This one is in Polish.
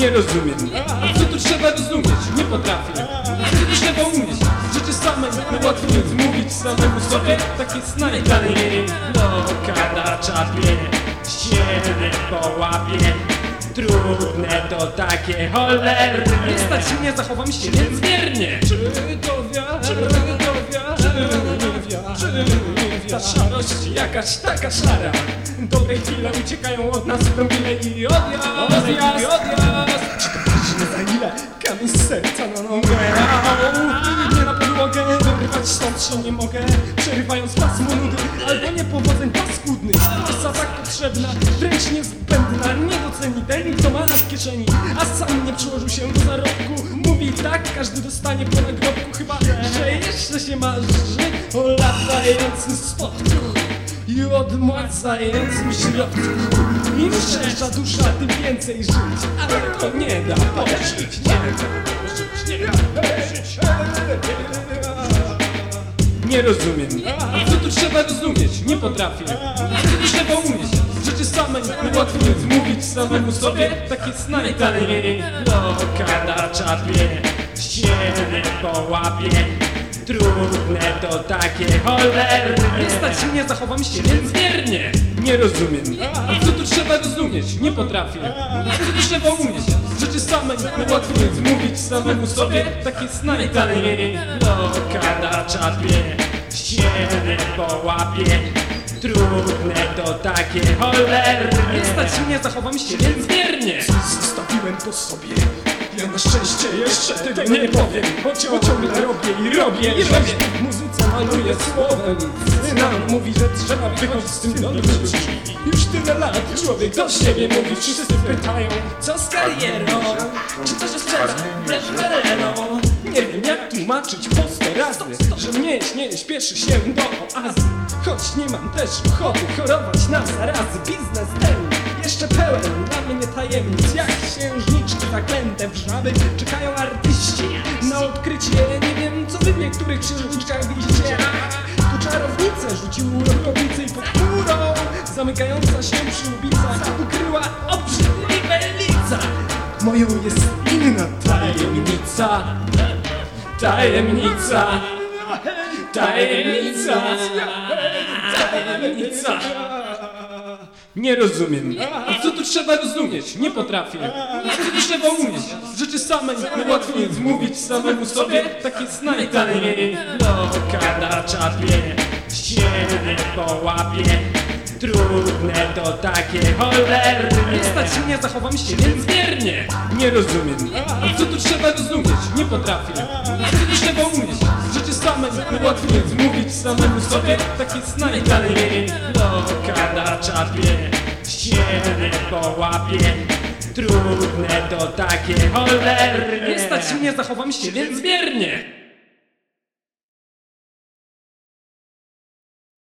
Nie rozumiem, co tu trzeba rozumieć? Nie potrafię, co tu trzeba umieć? Życie same łatwo jest mówić samemu sobie. Takie snaj dalej Loka na czapie, ściemy po łapie. Trudne to takie cholerne. Nie stać mnie, zachowam się więc wiernie Czy to wiara, czy to wiara, czy wiara Ta szarość jakaś taka szara. Dobre chwile uciekają od nas w i odjazd, odjazd, odjazd Kamień z serca na nogę. Nie na podłogę, wyrwać stąd się nie mogę. Przerywając pasmo nudy albo niepowodzeń paskudnych Masa tak potrzebna, wręcz niezbędna. Nie doceni ten, kto ma na w kieszeni. A sam nie przyłożył się do zarobku. Mówi tak, każdy dostanie po nagrobku. Chyba, że jeszcze się marzy O latającym spotku i odmładzającym środku. Im szczersza dusza, tym więcej żyć. Ale to nie da. Pożyć, nie da. Żyć, nie da. Żyć Nie rozumiem, co tu trzeba rozumieć? Nie potrafię, co tu trzeba umieć? Życie same łatwo mówić samemu sobie Takie snaj dalej Loka na czapie, ściemy po łapie Trudne to takie cholerne. Nie stać mnie, zachowam się. Więc wiernie. Nie rozumiem, co tu trzeba rozumieć? Nie potrafię, co tu trzeba umieć? Życie same łatwo jest mówić samemu sobie Takie snaj dalej Loka na czapie, ściemy po łapie Trudne to takie cholerne. Nie stać mnie, zachowam się. Więc wiernie. Zostawiłem po sobie Na szczęście jeszcze tego nie powiem Bo ciągle robię i robię. I robię. Muzyce maluję słowem. Nam mówi, że trzeba wychodzić z tym do ludzi. Już tyle lat człowiek do siebie mówi. Wszyscy pytają, co z karierą? Czy to się sprzeda? Leżereno Nie wiem jak tłumaczyć po sto razy Że mnie nie śpieszy się do oazy. Choć nie mam też ochoty chorować na zarazy. Biznes ten jeszcze pełen dla mnie tajemnic. Jak księżniczki żaby Czekają artyści. Na odkrycie Nie wiem co wy w niektórych księżniczkach widzicie. Tu czarownicę rzucił rokownicę i pod chmurą Zamykająca się przyłbica Ukryła obrzydliwe lica. Moją jest inna tajemnica. Tajemnica. Tajemnica. Tajemnica nie rozumiem. Co tu trzeba rozumieć? Nie potrafię. Co tu trzeba umieć? Rzeczy same jest mówić samemu sobie. Takie. Loka na czapie, ściemy po łapie. Trudne to takie cholerne. Nie stać mnie, zachowam się więc wiernie. Nie rozumiem. Co tu trzeba rozumieć? Nie potrafię. Co tu trzeba umieć? Same łatwo jest mówić samemu sobie. Takie snaj dalej. Loka na czapie, ściemy po łapie. Trudne to takie cholerne. Nie stać mnie, zachowam się więc wiernie.